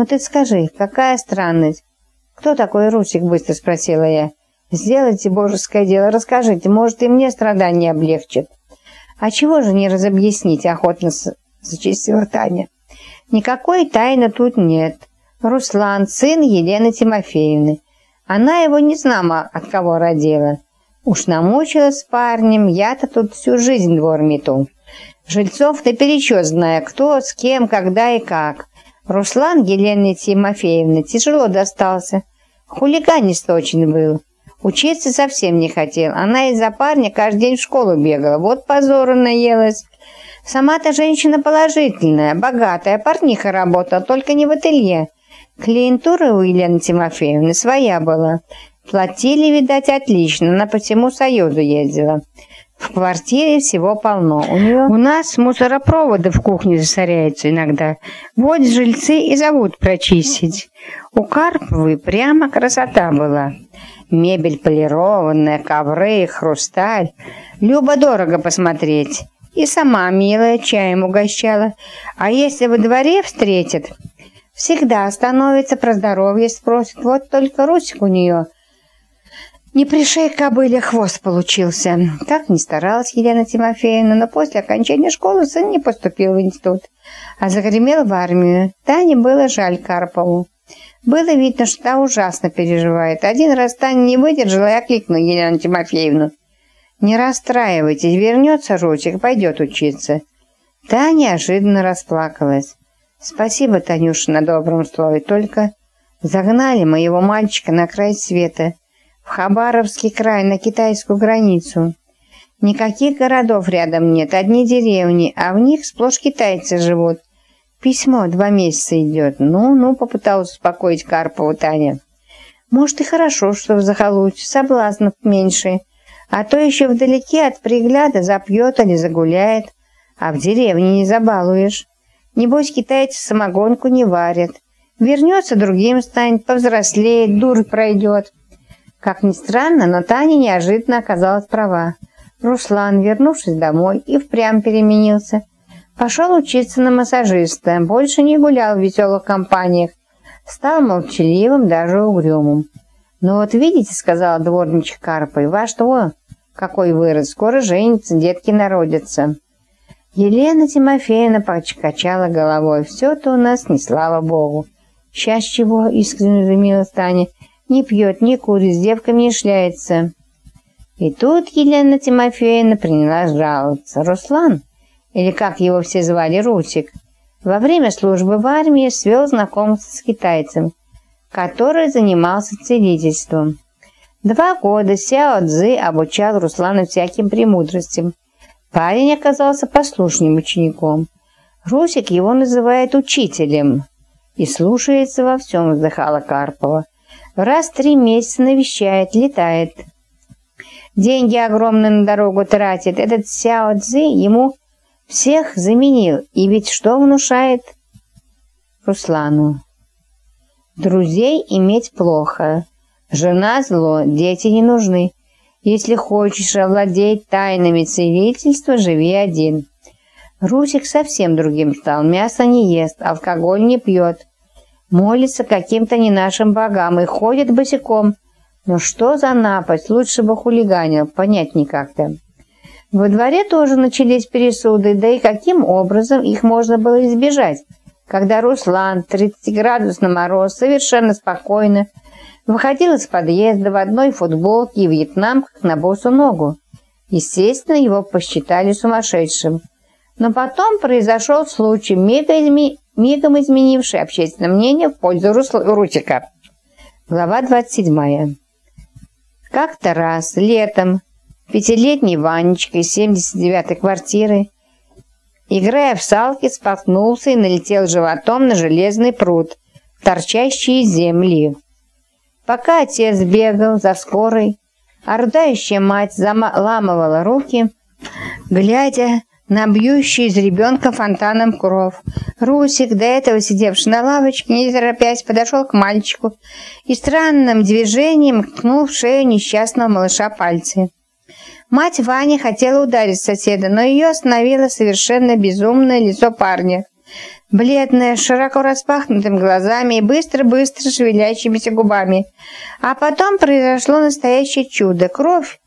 «Ну ты скажи, какая странность?» «Кто такой Русик?» – быстро спросила я. «Сделайте божеское дело, расскажите, может, и мне страдания облегчит». «А чего же не разобъяснить?» – охотно зачистила Таня. «Никакой тайны тут нет. Руслан – сын Елены Тимофеевны. Она его не знала, от кого родила. Уж намучилась с парнем, я-то тут всю жизнь двор мету. Жильцов наперечет зная, кто, с кем, когда и как. Руслан Елены Тимофеевны тяжело достался. Хулиганист очень был. Учиться совсем не хотел. Она из-за парня каждый день в школу бегала. Вот позору наелась. Сама-то женщина положительная, богатая, портниха работала, только не в ателье. Клиентура у Елены Тимофеевны своя была. Платили, видать, отлично, она по всему Союзу ездила. В квартире всего полно. У нее у нас мусоропроводы в кухне засоряются иногда. Вот жильцы и зовут прочистить. У Карповой прямо красота была. Мебель полированная, ковры, хрусталь. Любо-дорого посмотреть. И сама милая чаем угощала. А если во дворе встретит, всегда остановится про здоровье спросит. Вот только Русик у нее – не пришей кобыле хвост получился. Как ни старалась Елена Тимофеевна, но после окончания школы сын не поступил в институт, а загремел в армию. Тане было жаль Карпову. Было видно, что та ужасно переживает. Один раз Таня не выдержала и окликнула Елену Тимофеевну. «Не расстраивайтесь, вернется Ручик, пойдет учиться». Та неожиданно расплакалась. «Спасибо, Танюша, на добром слове, только загнали моего мальчика на край света» Хабаровский край, на китайскую границу. Никаких городов рядом нет, одни деревни, а в них сплошь китайцы живут. Письмо два месяца идет. Ну-ну, попыталась успокоить Карпову Таня. Может и хорошо, что в захолустье, соблазнов меньше. А то еще вдалеке от пригляда запьет или загуляет, а в деревне не забалуешь. Небось, китайцы самогонку не варят. Вернется, другим станет, повзрослеет, дурь пройдет. Как ни странно, но Таня неожиданно оказалась права. Руслан, вернувшись домой, и впрямь переменился. Пошел учиться на массажиста, больше не гулял в веселых компаниях, стал молчаливым, даже угрюмым. «Ну вот видите», — сказала дворничек Карпой, — «ваш что, какой вырос, скоро женится, детки народятся». Елена Тимофеевна покачала головой. «Все-то у нас не слава богу». «Сейчас чего?» — искренне изумилась Таня не пьет, не курит, с девками не шляется. И тут Елена Тимофеевна принялась жаловаться. Руслан, или как его все звали, Русик, во время службы в армии свел знакомство с китайцем, который занимался целительством. Два года Сяо Цзы обучал Руслана всяким премудростям. Парень оказался послушным учеником. Русик его называет учителем и слушается во всем, вздыхала Карпова. Раз в три месяца навещает, летает. Деньги огромные на дорогу тратит. Этот Сяо Цзи ему всех заменил. И ведь что внушает Руслану? Друзей иметь плохо. Жена зло, дети не нужны. Если хочешь овладеть тайнами целительства, живи один. Русик совсем другим стал, мясо не ест, алкоголь не пьет. Молится каким-то не нашим богам и ходит босиком. Но что за напасть? Лучше бы хулиганил, понять никак-то. Во дворе тоже начались пересуды, да и каким образом их можно было избежать, когда Руслан, 30-градусный мороз, совершенно спокойно выходил из подъезда в одной футболке и вьетнамках на босу ногу. Естественно, его посчитали сумасшедшим. Но потом произошел случай, мега мигом изменивший общественное мнение в пользу Русика. Глава 27. Как-то раз, летом, пятилетний Ванечка из 79-й квартиры, играя в салки, споткнулся и налетел животом на железный пруд, торчащий из земли. Пока отец бегал за скорой, а мать заламывала руки, глядя на бьющий из ребенка фонтаном кров. Русик, до этого сидевший на лавочке, не торопясь, подошел к мальчику и странным движением ткнул в шею несчастного малыша пальцы. Мать Вани хотела ударить соседа, но ее остановило совершенно безумное лицо парня. бледная, с широко распахнутыми глазами и быстро-быстро шевелящимися губами. А потом произошло настоящее чудо. Кровь,